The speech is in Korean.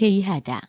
개의하다.